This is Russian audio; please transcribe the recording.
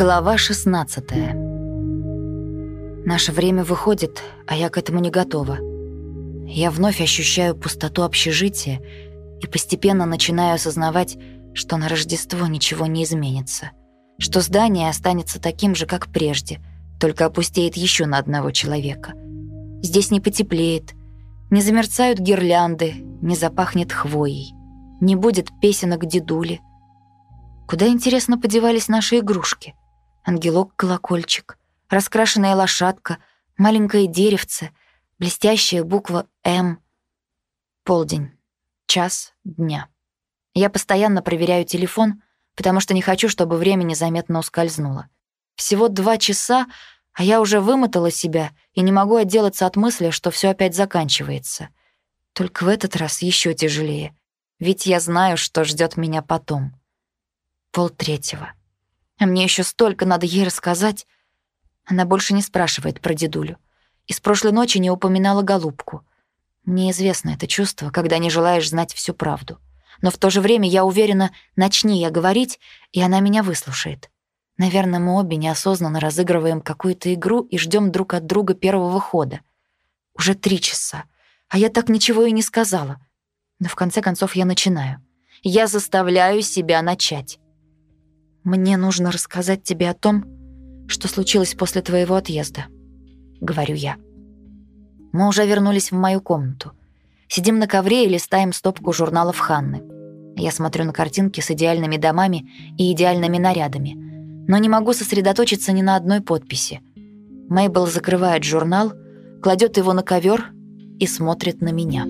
Глава 16 Наше время выходит, а я к этому не готова. Я вновь ощущаю пустоту общежития и постепенно начинаю осознавать, что на Рождество ничего не изменится, что здание останется таким же, как прежде, только опустеет еще на одного человека. Здесь не потеплеет, не замерцают гирлянды, не запахнет хвоей, не будет песенок дедули. Куда, интересно, подевались наши игрушки? Ангелок-колокольчик, раскрашенная лошадка, маленькое деревце, блестящая буква «М». Полдень. Час дня. Я постоянно проверяю телефон, потому что не хочу, чтобы время незаметно ускользнуло. Всего два часа, а я уже вымотала себя и не могу отделаться от мысли, что все опять заканчивается. Только в этот раз еще тяжелее, ведь я знаю, что ждет меня потом. Пол третьего. А мне еще столько надо ей рассказать. Она больше не спрашивает про дедулю. И с прошлой ночи не упоминала голубку. Мне известно это чувство, когда не желаешь знать всю правду. Но в то же время я уверена, начни я говорить, и она меня выслушает. Наверное, мы обе неосознанно разыгрываем какую-то игру и ждем друг от друга первого хода. Уже три часа, а я так ничего и не сказала. Но в конце концов я начинаю. Я заставляю себя начать. «Мне нужно рассказать тебе о том, что случилось после твоего отъезда», — говорю я. Мы уже вернулись в мою комнату. Сидим на ковре и листаем стопку журналов Ханны. Я смотрю на картинки с идеальными домами и идеальными нарядами, но не могу сосредоточиться ни на одной подписи. Мейбл закрывает журнал, кладет его на ковер и смотрит на меня.